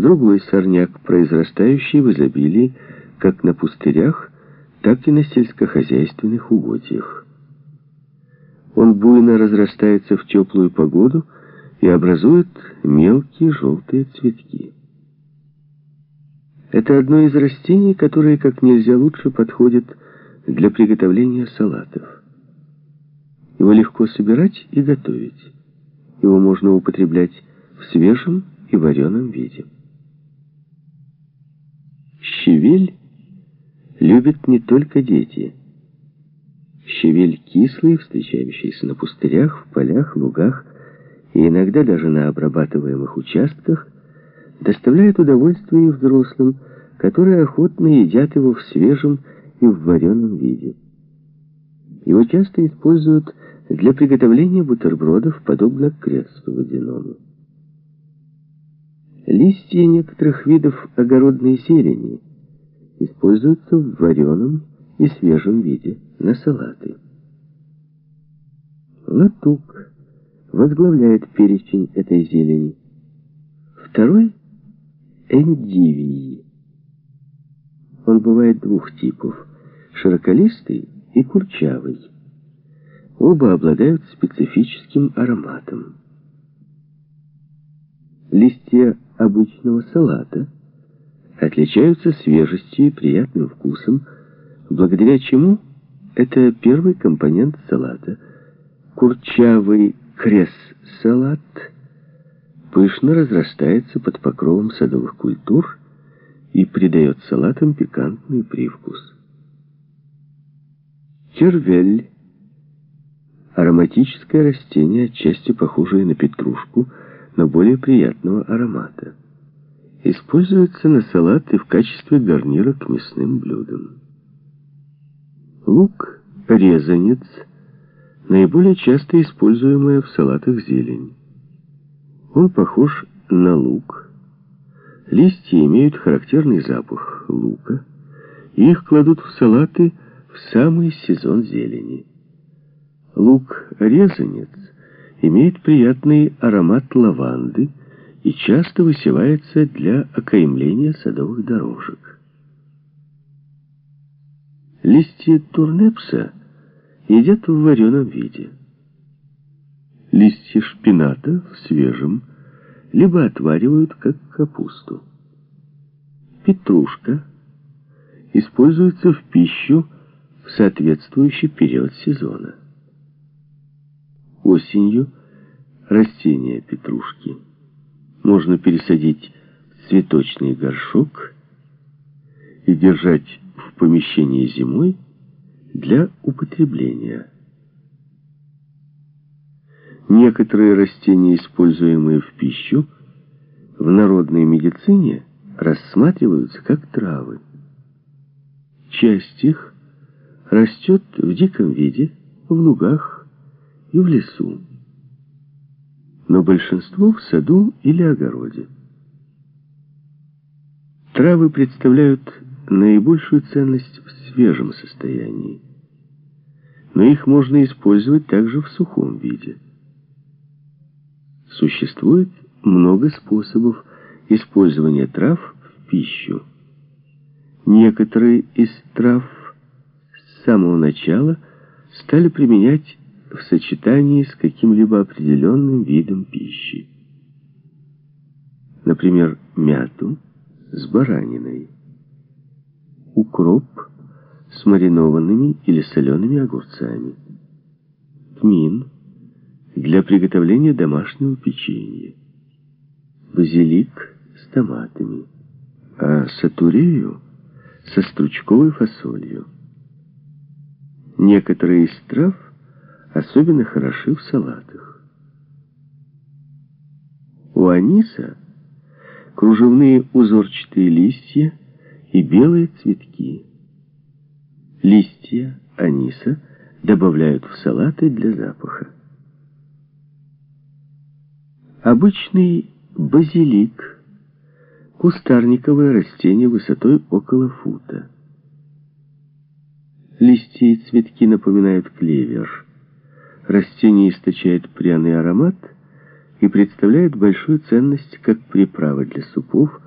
другой сорняк, произрастающий в изобилии как на пустырях, так и на сельскохозяйственных угодьях. Он буйно разрастается в теплую погоду и образует мелкие желтые цветки. Это одно из растений, которые как нельзя лучше подходят для приготовления салатов. Его легко собирать и готовить. Его можно употреблять в свежем и вареном виде. Щавель любят не только дети. Щавель кислый, встречающийся на пустырях, в полях, лугах и иногда даже на обрабатываемых участках, доставляет удовольствие и взрослым, которые охотно едят его в свежем и в вареном виде. Его часто используют для приготовления бутербродов, подобно кресту водяному. Листья некоторых видов огородной зелени используются в вареном и свежем виде на салаты. Латук возглавляет перечень этой зелени. Второй – эндивий. Он бывает двух типов – широколистый и курчавый. Оба обладают специфическим ароматом. Листья обычного салата отличаются свежестью и приятным вкусом, благодаря чему это первый компонент салата. Курчавый крес-салат пышно разрастается под покровом садовых культур и придает салатам пикантный привкус. Червель Ароматическое растение, отчасти похожее на петрушку, но более приятного аромата. Используется на салат и в качестве гарнира к мясным блюдам. Лук, резанец, наиболее часто используемая в салатах зелень. Он похож на лук. Листья имеют характерный запах лука, и их кладут в салаты в самый сезон зелени. Лук-резанец имеет приятный аромат лаванды и часто высевается для окаймления садовых дорожек. Листья турнепса едят в вареном виде. Листья шпината в свежем либо отваривают как капусту. Петрушка используется в пищу в соответствующий период сезона. Осенью растения петрушки можно пересадить в цветочный горшок и держать в помещении зимой для употребления. Некоторые растения, используемые в пищу, в народной медицине рассматриваются как травы. Часть их растет в диком виде, в лугах, и в лесу, но большинство в саду или огороде. Травы представляют наибольшую ценность в свежем состоянии, но их можно использовать также в сухом виде. Существует много способов использования трав в пищу. Некоторые из трав с самого начала стали применять в сочетании с каким-либо определенным видом пищи. Например, мяту с бараниной, укроп с маринованными или солеными огурцами, тмин для приготовления домашнего печенья, базилик с томатами, а сатурею со стручковой фасолью. Некоторые из трав особенно хороши в салатах. У аниса кружевные узорчатые листья и белые цветки. Листья аниса добавляют в салаты для запаха. Обычный базилик – кустарниковое растение высотой около фута. Листья и цветки напоминают клевер – Растение источает пряный аромат и представляет большую ценность как приправа для супов,